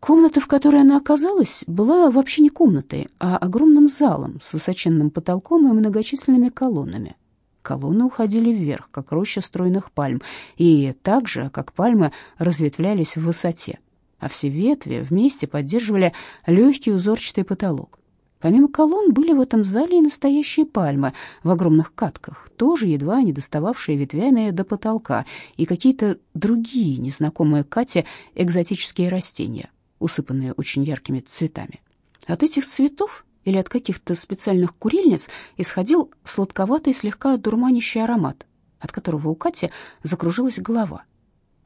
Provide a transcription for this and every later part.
Комната, в которой она оказалась, была вообще не комнатой, а огромным залом с высоченным потолком и многочисленными колоннами. Колонны уходили вверх, как роща стройных пальм, и так же, как пальмы, разветвлялись в высоте, а все ветви вместе поддерживали легкий узорчатый потолок. Помимо колонн были в этом зале и настоящие пальмы в огромных катках, тоже едва не достававшие ветвями до потолка, и какие-то другие, незнакомые Кате, экзотические растения, усыпанные очень яркими цветами. От этих цветов или от каких-то специальных курильниц исходил сладковатый, слегка дурманящий аромат, от которого у Кати закружилась голова.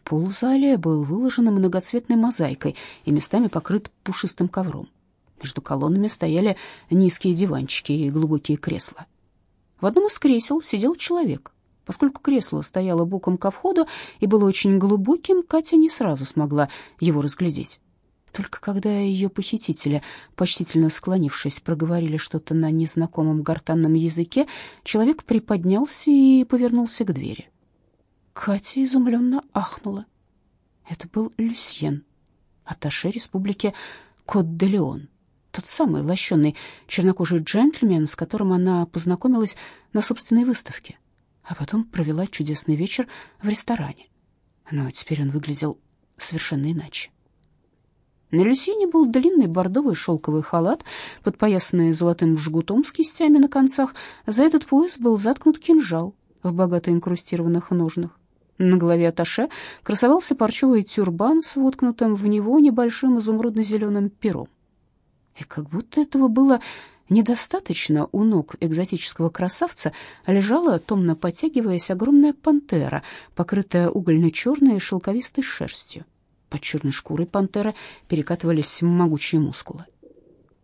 Пол зале был выложен многоцветной мозаикой и местами покрыт пушистым ковром. Между колоннами стояли низкие диванчики и глубокие кресла. В одном из кресел сидел человек. Поскольку кресло стояло боком ко входу и было очень глубоким, Катя не сразу смогла его разглядеть. Только когда ее похитители, почтительно склонившись, проговорили что-то на незнакомом гортанном языке, человек приподнялся и повернулся к двери. Катя изумленно ахнула. Это был Люсьен, атташе республики Кот-де-Леон тот самый лощеный чернокожий джентльмен, с которым она познакомилась на собственной выставке, а потом провела чудесный вечер в ресторане. Но теперь он выглядел совершенно иначе. На Люсине был длинный бордовый шелковый халат, подпоясанный золотым жгутом с кистями на концах. За этот пояс был заткнут кинжал в богато инкрустированных ножнах. На голове Аташе красовался парчевый тюрбан с воткнутым в него небольшим изумрудно-зеленым пером. И как будто этого было недостаточно, у ног экзотического красавца лежала, томно потягиваясь, огромная пантера, покрытая угольно-черной шелковистой шерстью. Под черной шкурой пантеры перекатывались могучие мускулы.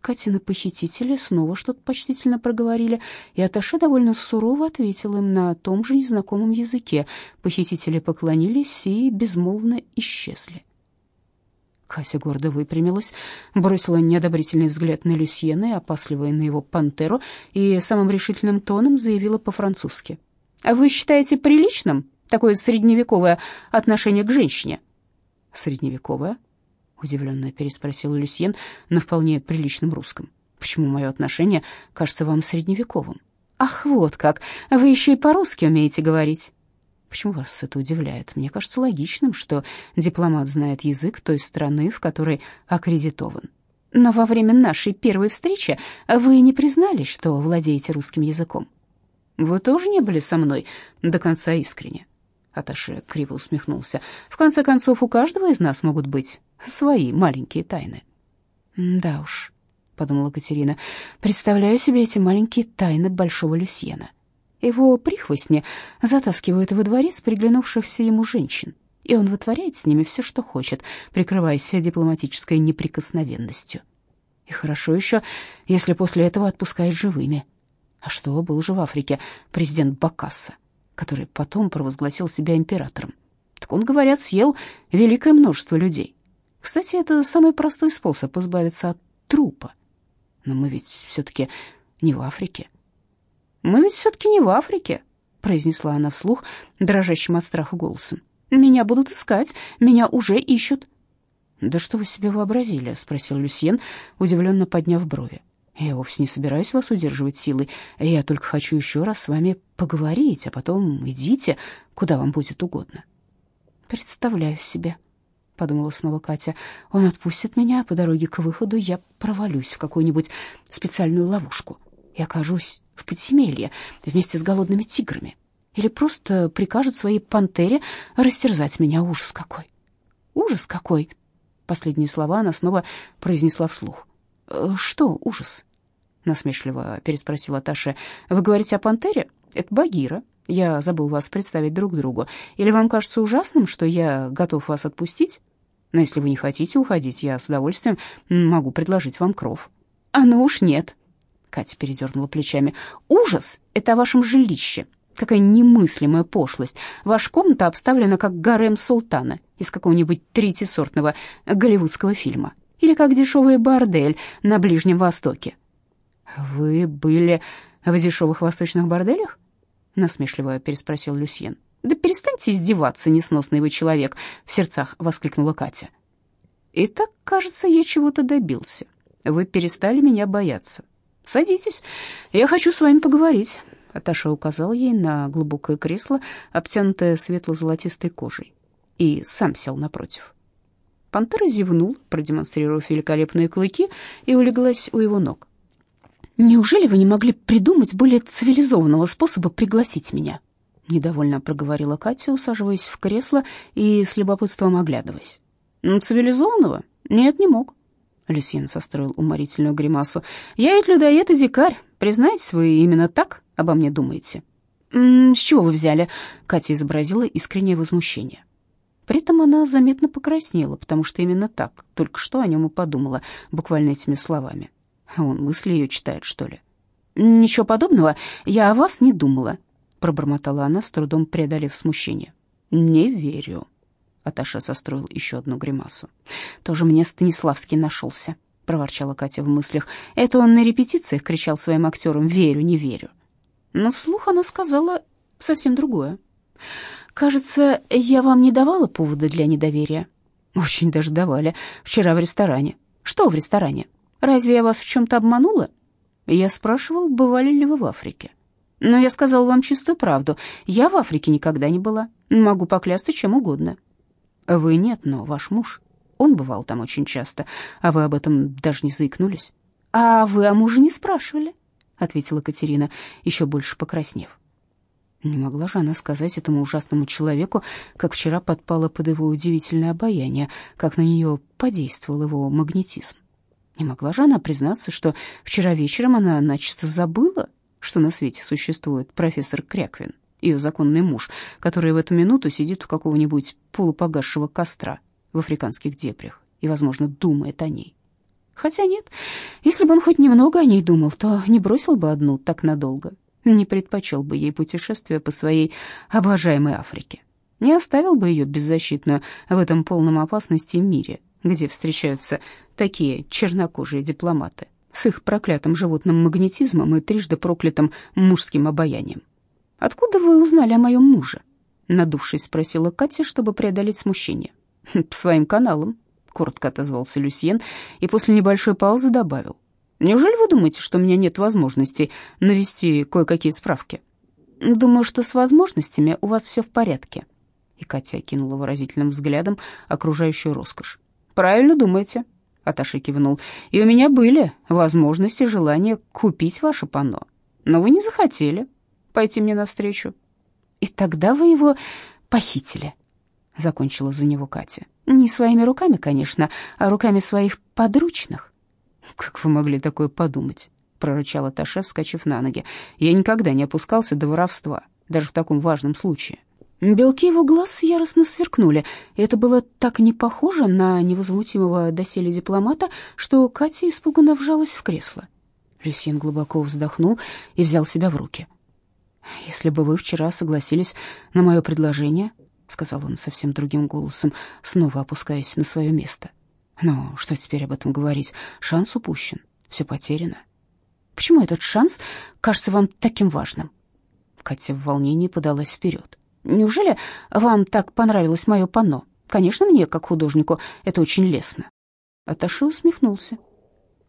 Катины похитители снова что-то почтительно проговорили, и Аташе довольно сурово ответил им на том же незнакомом языке. Похитители поклонились и безмолвно исчезли. Кася гордо выпрямилась, бросила неодобрительный взгляд на Люсьена и опасливая на его пантеру, и самым решительным тоном заявила по-французски. «А вы считаете приличным такое средневековое отношение к женщине?» «Средневековое?» — удивленно переспросил Люсьен на вполне приличном русском. «Почему мое отношение кажется вам средневековым?» «Ах, вот как! Вы еще и по-русски умеете говорить!» Почему вас это удивляет? Мне кажется логичным, что дипломат знает язык той страны, в которой аккредитован. Но во время нашей первой встречи вы не признались, что владеете русским языком. Вы тоже не были со мной до конца искренне. Аташе криво усмехнулся. В конце концов, у каждого из нас могут быть свои маленькие тайны. Да уж, подумала Катерина. Представляю себе эти маленькие тайны большого Люсьена. Его прихвостни затаскивают во дворец приглянувшихся ему женщин, и он вытворяет с ними все, что хочет, прикрываясь дипломатической неприкосновенностью. И хорошо еще, если после этого отпускает живыми. А что, был же в Африке президент Бакасса, который потом провозгласил себя императором. Так он, говорят, съел великое множество людей. Кстати, это самый простой способ избавиться от трупа. Но мы ведь все-таки не в Африке. «Мы ведь все-таки не в Африке», — произнесла она вслух, дрожащим от страха голосом. «Меня будут искать, меня уже ищут». «Да что вы себе вообразили?» — спросил Люсьен, удивленно подняв брови. «Я вовсе не собираюсь вас удерживать силой. Я только хочу еще раз с вами поговорить, а потом идите, куда вам будет угодно». «Представляю себе», — подумала снова Катя. «Он отпустит меня, а по дороге к выходу я провалюсь в какую-нибудь специальную ловушку и окажусь в подземелье вместе с голодными тиграми. Или просто прикажет своей пантере растерзать меня. Ужас какой! Ужас какой! Последние слова она снова произнесла вслух. «Э, «Что ужас?» — насмешливо переспросила Таша. «Вы говорите о пантере? Это Багира. Я забыл вас представить друг другу. Или вам кажется ужасным, что я готов вас отпустить? Но если вы не хотите уходить, я с удовольствием могу предложить вам кров». «А ну уж нет», Катя передернула плечами. «Ужас — это о вашем жилище. Какая немыслимая пошлость. Ваша комната обставлена как гарем султана из какого-нибудь третьесортного голливудского фильма. Или как дешевый бордель на Ближнем Востоке». «Вы были в дешевых восточных борделях?» насмешливо переспросил Люсьен. «Да перестаньте издеваться, несносный вы человек!» — в сердцах воскликнула Катя. Итак, кажется, я чего-то добился. Вы перестали меня бояться. Садитесь, я хочу с вами поговорить. Аташа указал ей на глубокое кресло, обтянутое светло-золотистой кожей, и сам сел напротив. Пантера зевнул, продемонстрировав великолепные клыки, и улеглась у его ног. «Неужели вы не могли придумать более цивилизованного способа пригласить меня?» Недовольно проговорила Катя, усаживаясь в кресло и с любопытством оглядываясь. «Ну, цивилизованного? Нет, не мог». Люсьен состроил уморительную гримасу. «Я ведь людоед и дикарь. Признайтесь, вы именно так обо мне думаете?» «М -м, «С чего вы взяли?» Катя изобразила искреннее возмущение. При этом она заметно покраснела, потому что именно так, только что о нем и подумала, буквально этими словами. Он мысли ее читает, что ли? «Ничего подобного, я о вас не думала», — пробормотала она, с трудом преодолев смущение. «Не верю». Аташа состроил еще одну гримасу. «Тоже мне Станиславский нашелся», — проворчала Катя в мыслях. «Это он на репетициях кричал своим актерам «верю, не верю». Но вслух она сказала совсем другое. «Кажется, я вам не давала повода для недоверия». «Очень даже давали. Вчера в ресторане». «Что в ресторане? Разве я вас в чем-то обманула?» Я спрашивал, бывали ли вы в Африке. Но я сказал вам чистую правду. Я в Африке никогда не была. Могу поклясться чем угодно. Вы нет, но ваш муж. Он бывал там очень часто, а вы об этом даже не заикнулись. А вы о муже не спрашивали? ответила Катерина, еще больше покраснев. Не могла же она сказать этому ужасному человеку, как вчера подпала под его удивительное обаяние, как на нее подействовал его магнетизм. Не могла же она признаться, что вчера вечером она начисто забыла, что на свете существует профессор Кряквин, ее законный муж, который в эту минуту сидит у какого-нибудь полупогасшего костра в африканских дебрях и, возможно, думает о ней. Хотя нет, если бы он хоть немного о ней думал, то не бросил бы одну так надолго, не предпочел бы ей путешествие по своей обожаемой Африке, не оставил бы ее беззащитную в этом полном опасности мире, где встречаются такие чернокожие дипломаты с их проклятым животным магнетизмом и трижды проклятым мужским обаянием. «Откуда вы узнали о моем муже?» Надувшись, спросила Катя, чтобы преодолеть смущение. «По своим каналам», — коротко отозвался Люсьен и после небольшой паузы добавил. «Неужели вы думаете, что у меня нет возможности навести кое-какие справки?» «Думаю, что с возможностями у вас все в порядке», и Катя окинула выразительным взглядом окружающую роскошь. «Правильно думаете», Аташи кивнул. «И у меня были возможности, желание купить ваше панно. Но вы не захотели пойти мне навстречу». «И тогда вы его похитили», — закончила за него Катя. «Не своими руками, конечно, а руками своих подручных». «Как вы могли такое подумать?» — прорычал Аташе, вскочив на ноги. «Я никогда не опускался до воровства, даже в таком важном случае. Белки его глаз яростно сверкнули, это было так не похоже на невозмутимого доселе дипломата, что Катя испуганно вжалась в кресло. Люсьен глубоко вздохнул и взял себя в руки. «Если бы вы вчера согласились на мое предложение», — сказал он совсем другим голосом, снова опускаясь на свое место. «Но что теперь об этом говорить? Шанс упущен, все потеряно. Почему этот шанс кажется вам таким важным?» Катя в волнении подалась вперед. Неужели вам так понравилось мое панно? Конечно, мне, как художнику, это очень лестно». Аташи усмехнулся.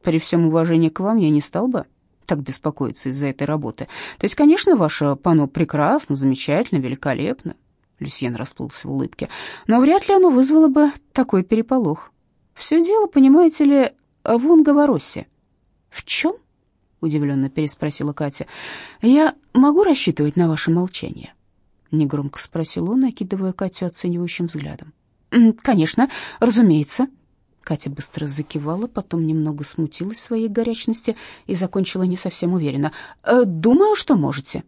«При всем уважении к вам я не стал бы так беспокоиться из-за этой работы. То есть, конечно, ваше панно прекрасно, замечательно, великолепно». Люсьен расплылся в улыбке. «Но вряд ли оно вызвало бы такой переполох. Все дело, понимаете ли, в Унговоросе». «В чем?» — удивленно переспросила Катя. «Я могу рассчитывать на ваше молчание?» негромко спросил он, окидывая Катю оценивающим взглядом. Конечно, разумеется. Катя быстро закивала, потом немного смутилась своей горячности и закончила не совсем уверенно. «Э, думаю, что можете.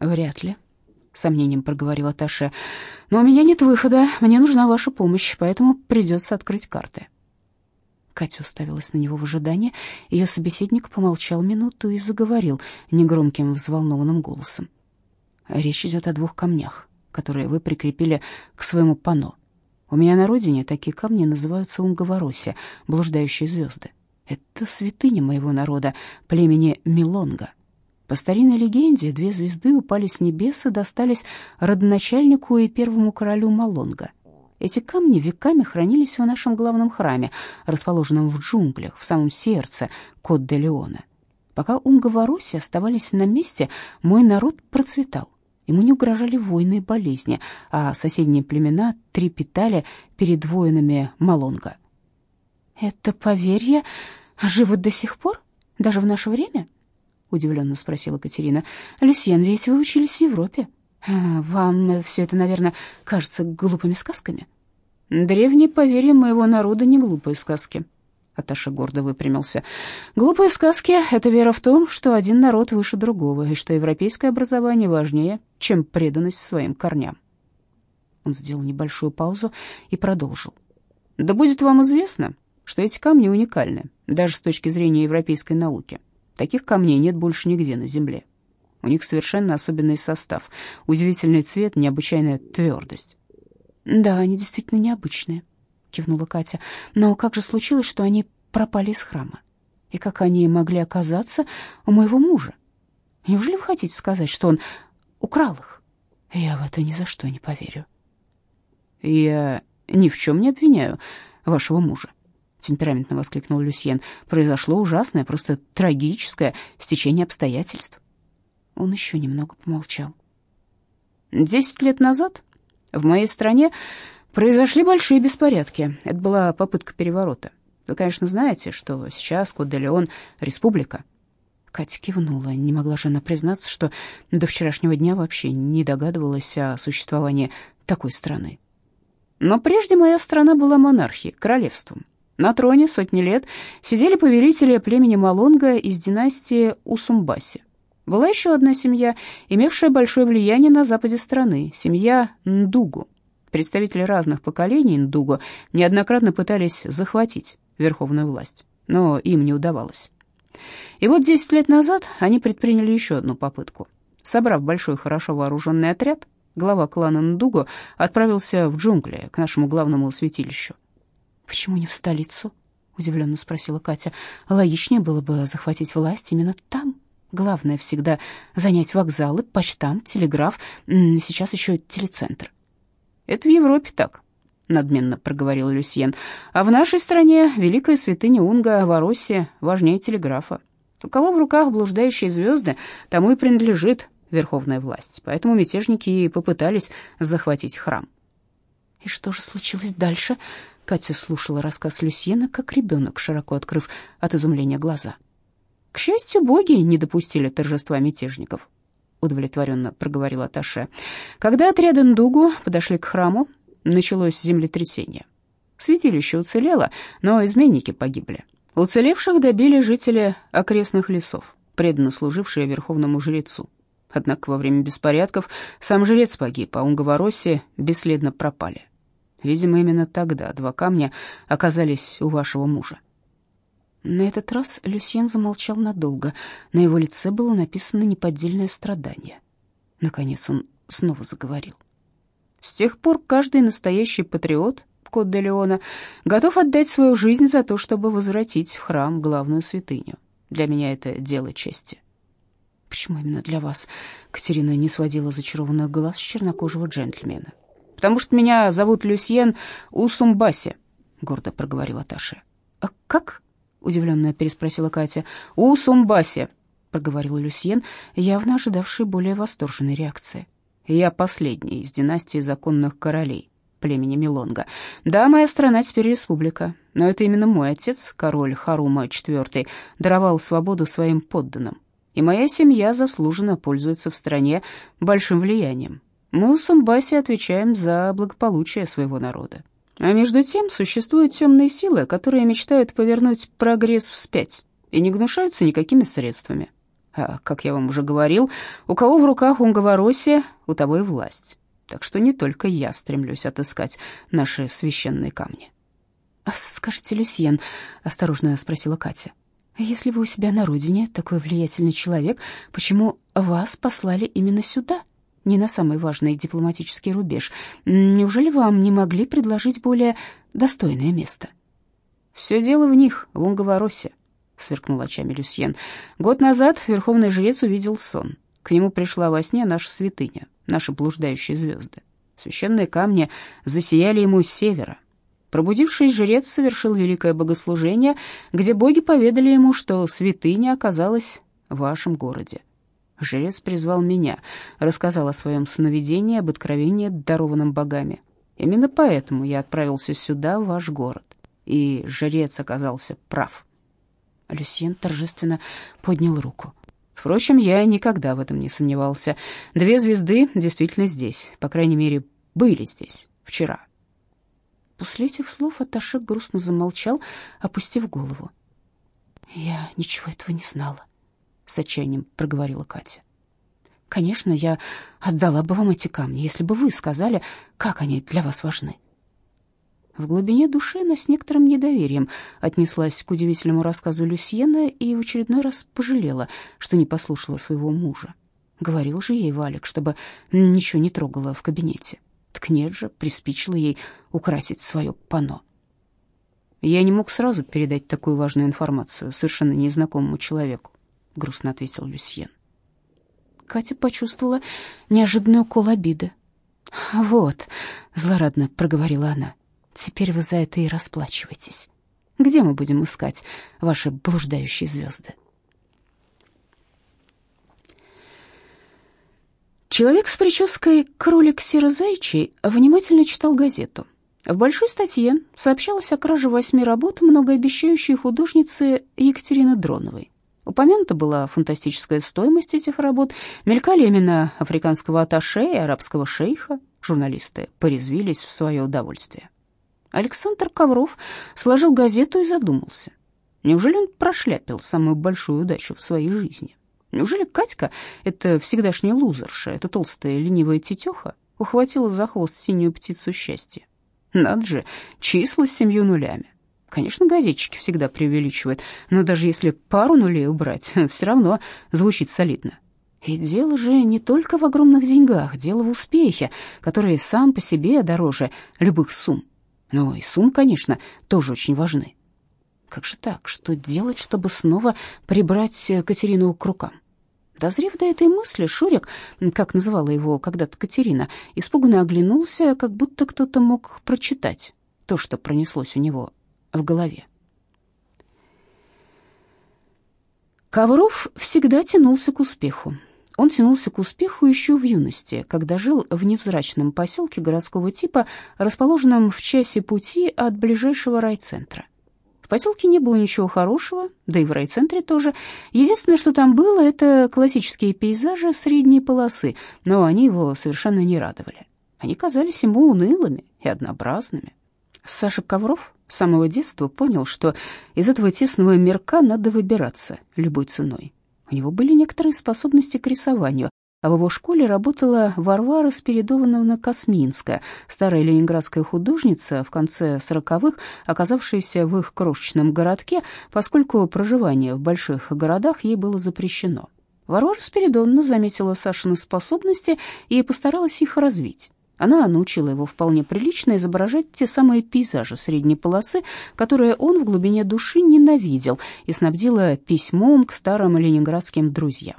Вряд ли, сомнением проговорила Таша. Но у меня нет выхода. Мне нужна ваша помощь, поэтому придется открыть карты. Катя уставилась на него в ожидании. Ее собеседник помолчал минуту и заговорил негромким, взволнованным голосом. Речь идет о двух камнях, которые вы прикрепили к своему панно. У меня на родине такие камни называются Унговороси, блуждающие звезды. Это святыня моего народа, племени Милонга. По старинной легенде, две звезды упали с небес и достались родоначальнику и первому королю Малонга. Эти камни веками хранились в нашем главном храме, расположенном в джунглях, в самом сердце Кот-де-Леона. Пока Унга-Варуси оставались на месте, мой народ процветал. Ему не угрожали войны и болезни, а соседние племена трепетали перед воинами Малонга. «Это поверье живут до сих пор? Даже в наше время?» — удивленно спросила Катерина. «Люсьен, ведь вы учились в Европе. А, вам все это, наверное, кажется глупыми сказками?» «Древние поверья моего народа не глупые сказки», Аташа гордо выпрямился. «Глупые сказки — это вера в том, что один народ выше другого, и что европейское образование важнее, чем преданность своим корням». Он сделал небольшую паузу и продолжил. «Да будет вам известно, что эти камни уникальны, даже с точки зрения европейской науки. Таких камней нет больше нигде на Земле. У них совершенно особенный состав, удивительный цвет, необычайная твердость». «Да, они действительно необычные», кивнула Катя. Но как же случилось, что они пропали из храма? И как они могли оказаться у моего мужа? Неужели вы хотите сказать, что он украл их? Я в это ни за что не поверю. Я ни в чем не обвиняю вашего мужа, темпераментно воскликнул Люсьен. Произошло ужасное, просто трагическое стечение обстоятельств. Он еще немного помолчал. Десять лет назад в моей стране Произошли большие беспорядки. Это была попытка переворота. Вы, конечно, знаете, что сейчас Кот-де-Леон — республика. Катя кивнула. Не могла же она признаться, что до вчерашнего дня вообще не догадывалась о существовании такой страны. Но прежде моя страна была монархией, королевством. На троне сотни лет сидели повелители племени Малонга из династии Усумбаси. Была еще одна семья, имевшая большое влияние на западе страны, семья Ндугу. Представители разных поколений Ндуго неоднократно пытались захватить верховную власть, но им не удавалось. И вот 10 лет назад они предприняли еще одну попытку. Собрав большой хорошо вооруженный отряд, глава клана Ндуго отправился в джунгли к нашему главному святилищу. «Почему не в столицу?» — удивленно спросила Катя. «Логичнее было бы захватить власть именно там. Главное всегда занять вокзалы, почтам, телеграф, сейчас еще телецентр. Это в Европе так, надменно проговорил Люсьен. А в нашей стране великая святыня Унга Вороссия важнее телеграфа. У кого в руках блуждающие звезды, тому и принадлежит верховная власть. Поэтому мятежники и попытались захватить храм. И что же случилось дальше? Катя слушала рассказ Люсьена, как ребенок, широко открыв от изумления глаза. К счастью, боги не допустили торжества мятежников удовлетворенно проговорил Аташе. Когда отряды Ндугу подошли к храму, началось землетрясение. Святилище уцелело, но изменники погибли. Уцелевших добили жители окрестных лесов, преданно служившие верховному жрецу. Однако во время беспорядков сам жрец погиб, а Унгавороси бесследно пропали. Видимо, именно тогда два камня оказались у вашего мужа. На этот раз Люсьен замолчал надолго. На его лице было написано неподдельное страдание. Наконец он снова заговорил. С тех пор каждый настоящий патриот Кот де Леона готов отдать свою жизнь за то, чтобы возвратить в храм главную святыню. Для меня это дело чести. Почему именно для вас? Катерина не сводила зачарованных глаз с чернокожего джентльмена. Потому что меня зовут Люсьен Усумбаси, гордо проговорила Таша. А как? удивленно переспросила Катя. «У Сумбаси», — проговорил Люсьен, явно ожидавший более восторженной реакции. «Я последний из династии законных королей» племени Милонга. Да, моя страна теперь республика, но это именно мой отец, король Харума IV, даровал свободу своим подданным. И моя семья заслуженно пользуется в стране большим влиянием. Мы у Сумбаси отвечаем за благополучие своего народа. А между тем существуют темные силы, которые мечтают повернуть прогресс вспять и не гнушаются никакими средствами. А, как я вам уже говорил, у кого в руках Унговороссия, у того и власть. Так что не только я стремлюсь отыскать наши священные камни. «А «Скажите, Люсьен», — осторожно спросила Катя, — «если вы у себя на родине такой влиятельный человек, почему вас послали именно сюда?» Не на самый важный дипломатический рубеж. Неужели вам не могли предложить более достойное место? Все дело в них, в Унговоросе, сверкнул очами Люсьен. Год назад верховный жрец увидел сон. К нему пришла во сне наша святыня, наши блуждающие звезды. Священные камни засияли ему с севера. Пробудившись, жрец совершил великое богослужение, где боги поведали ему, что святыня оказалась в вашем городе. Жрец призвал меня, рассказал о своем сновидении, об откровении, дарованном богами. Именно поэтому я отправился сюда, в ваш город. И жрец оказался прав. Люсьен торжественно поднял руку. Впрочем, я никогда в этом не сомневался. Две звезды действительно здесь, по крайней мере, были здесь вчера. После этих слов Аташек грустно замолчал, опустив голову. «Я ничего этого не знала», — с отчаянием проговорила Катя. «Конечно, я отдала бы вам эти камни, если бы вы сказали, как они для вас важны». В глубине души она с некоторым недоверием отнеслась к удивительному рассказу Люсьена и в очередной раз пожалела, что не послушала своего мужа. Говорил же ей Валик, чтобы ничего не трогала в кабинете. Так нет же, приспичило ей украсить свое панно. «Я не мог сразу передать такую важную информацию совершенно незнакомому человеку», — грустно ответил Люсьен. Катя почувствовала неожиданный укол обиды. «Вот», — злорадно проговорила она, — Теперь вы за это и расплачиваетесь. Где мы будем искать ваши блуждающие звезды? Человек с прической кролик серозайчий внимательно читал газету. В большой статье сообщалось о краже восьми работ многообещающей художницы Екатерины Дроновой. Упомянута была фантастическая стоимость этих работ, мелькали имена африканского атташе и арабского шейха. Журналисты порезвились в свое удовольствие. Александр Ковров сложил газету и задумался. Неужели он прошляпил самую большую удачу в своей жизни? Неужели Катька, эта всегдашняя лузерша, эта толстая ленивая тетеха, ухватила за хвост синюю птицу счастья? Надо же, числа с семью нулями. Конечно, газетчики всегда преувеличивают, но даже если пару нулей убрать, все равно звучит солидно. И дело же не только в огромных деньгах, дело в успехе, который сам по себе дороже любых сумм. Но и суммы, конечно, тоже очень важны. Как же так? Что делать, чтобы снова прибрать Катерину к рукам? Дозрев до этой мысли, Шурик, как называла его когда-то Катерина, испуганно оглянулся, как будто кто-то мог прочитать то, что пронеслось у него в голове. Ковров всегда тянулся к успеху. Он тянулся к успеху еще в юности, когда жил в невзрачном поселке городского типа, расположенном в часе пути от ближайшего райцентра. В поселке не было ничего хорошего, да и в райцентре тоже. Единственное, что там было, это классические пейзажи средней полосы, но они его совершенно не радовали. Они казались ему унылыми и однообразными. Саша Ковров с самого детства понял, что из этого тесного мирка надо выбираться любой ценой. У него были некоторые способности к рисованию, а в его школе работала Варвара Спиридоновна Косминская, старая ленинградская художница, в конце сороковых, оказавшаяся в их крошечном городке, поскольку проживание в больших городах ей было запрещено. Варвара Спиридоновна заметила Сашины способности и постаралась их развить. Она научила его вполне прилично изображать те самые пейзажи средней полосы, которые он в глубине души ненавидел, и снабдила письмом к старым ленинградским друзьям.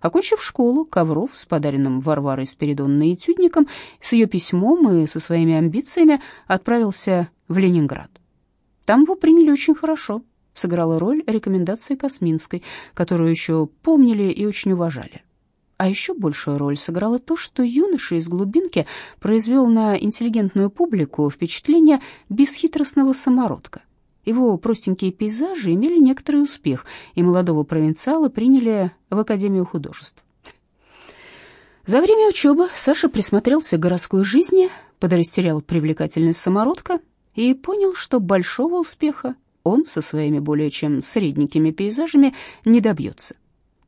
Окончив школу, Ковров с подаренным Варварой Спиридонной этюдником, с ее письмом и со своими амбициями отправился в Ленинград. Там его приняли очень хорошо, сыграла роль рекомендации Косминской, которую еще помнили и очень уважали. А еще большую роль сыграло то, что юноша из глубинки произвел на интеллигентную публику впечатление бесхитростного самородка. Его простенькие пейзажи имели некоторый успех, и молодого провинциала приняли в Академию художеств. За время учебы Саша присмотрелся к городской жизни, подрастерял привлекательность самородка и понял, что большого успеха он со своими более чем средненькими пейзажами не добьется.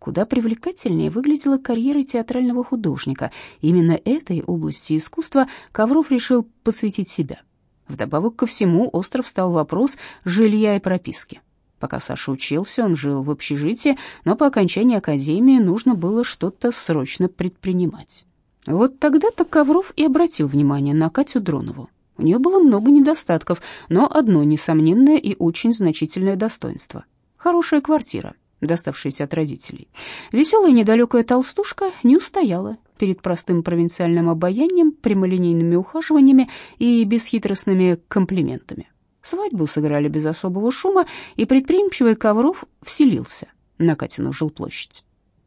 Куда привлекательнее выглядела карьера театрального художника. Именно этой области искусства Ковров решил посвятить себя. Вдобавок ко всему, остров стал вопрос жилья и прописки. Пока Саша учился, он жил в общежитии, но по окончании академии нужно было что-то срочно предпринимать. Вот тогда-то Ковров и обратил внимание на Катю Дронову. У нее было много недостатков, но одно несомненное и очень значительное достоинство — хорошая квартира — доставшиеся от родителей. Веселая недалекая толстушка не устояла перед простым провинциальным обаянием, прямолинейными ухаживаниями и бесхитростными комплиментами. Свадьбу сыграли без особого шума, и предприимчивый Ковров вселился на Катину жилплощадь.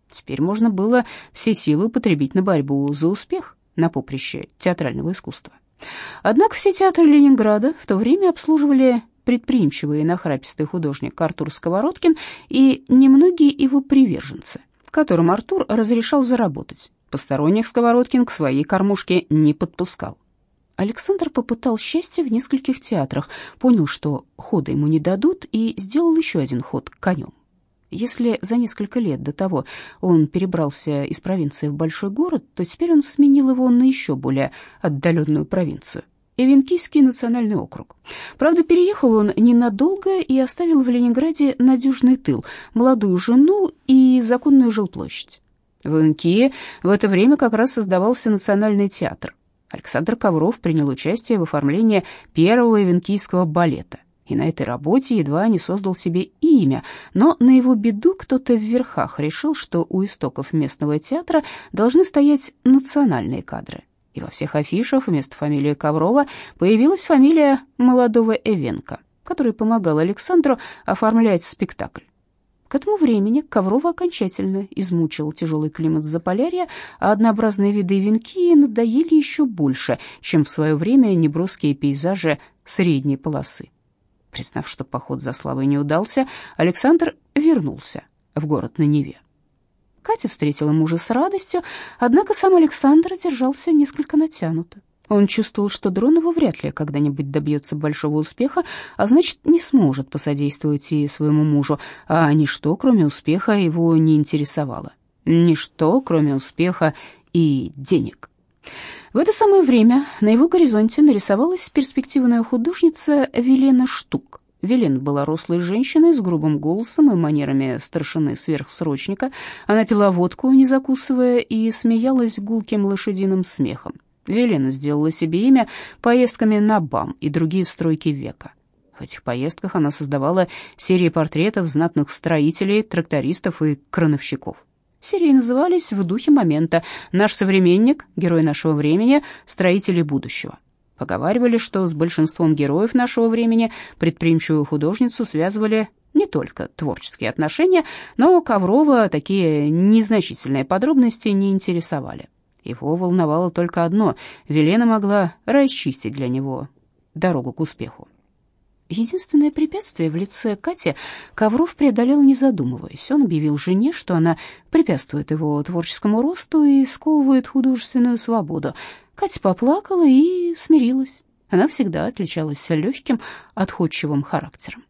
Теперь можно было все силы употребить на борьбу за успех на поприще театрального искусства. Однако все театры Ленинграда в то время обслуживали предприимчивый и нахрапистый художник Артур Сковородкин и немногие его приверженцы, которым Артур разрешал заработать. Посторонних Сковородкин к своей кормушке не подпускал. Александр попытал счастье в нескольких театрах, понял, что хода ему не дадут, и сделал еще один ход конем. Если за несколько лет до того он перебрался из провинции в большой город, то теперь он сменил его на еще более отдаленную провинцию – Эвенкийский национальный округ. Правда, переехал он ненадолго и оставил в Ленинграде надежный тыл, молодую жену и законную жилплощадь. В Инкие в это время как раз создавался национальный театр. Александр Ковров принял участие в оформлении первого эвенкийского балета и на этой работе едва не создал себе имя, но на его беду кто-то в верхах решил, что у истоков местного театра должны стоять национальные кадры. И во всех афишах вместо фамилии Коврова появилась фамилия молодого Эвенка, который помогал Александру оформлять спектакль. К этому времени Коврова окончательно измучил тяжелый климат Заполярья, а однообразные виды венки надоели еще больше, чем в свое время неброские пейзажи средней полосы. Признав, что поход за славой не удался, Александр вернулся в город на Неве. Катя встретила мужа с радостью, однако сам Александр держался несколько натянуто. Он чувствовал, что Дронова вряд ли когда-нибудь добьется большого успеха, а значит, не сможет посодействовать и своему мужу, а ничто, кроме успеха, его не интересовало. Ничто, кроме успеха и денег. В это самое время на его горизонте нарисовалась перспективная художница Велена Штук. Велена была рослой женщиной с грубым голосом и манерами старшины сверхсрочника. Она пила водку, не закусывая, и смеялась гулким лошадиным смехом. Велена сделала себе имя поездками на БАМ и другие стройки века. В этих поездках она создавала серии портретов знатных строителей, трактористов и крановщиков. Серии назывались в духе момента «Наш современник», «Герой нашего времени», «Строители будущего». Поговаривали, что с большинством героев нашего времени предприимчивую художницу связывали не только творческие отношения, но Коврова такие незначительные подробности не интересовали. Его волновало только одно — Велена могла расчистить для него дорогу к успеху. Единственное препятствие в лице Кати Ковров преодолел, не задумываясь. Он объявил жене, что она препятствует его творческому росту и сковывает художественную свободу. Катя поплакала и смирилась. Она всегда отличалась легким, отходчивым характером.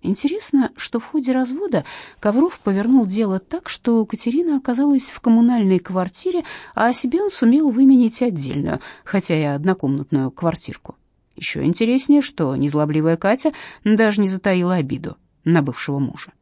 Интересно, что в ходе развода Ковров повернул дело так, что Катерина оказалась в коммунальной квартире, а себе он сумел выменить отдельную, хотя и однокомнатную квартирку. Еще интереснее, что незлобливая Катя даже не затаила обиду на бывшего мужа.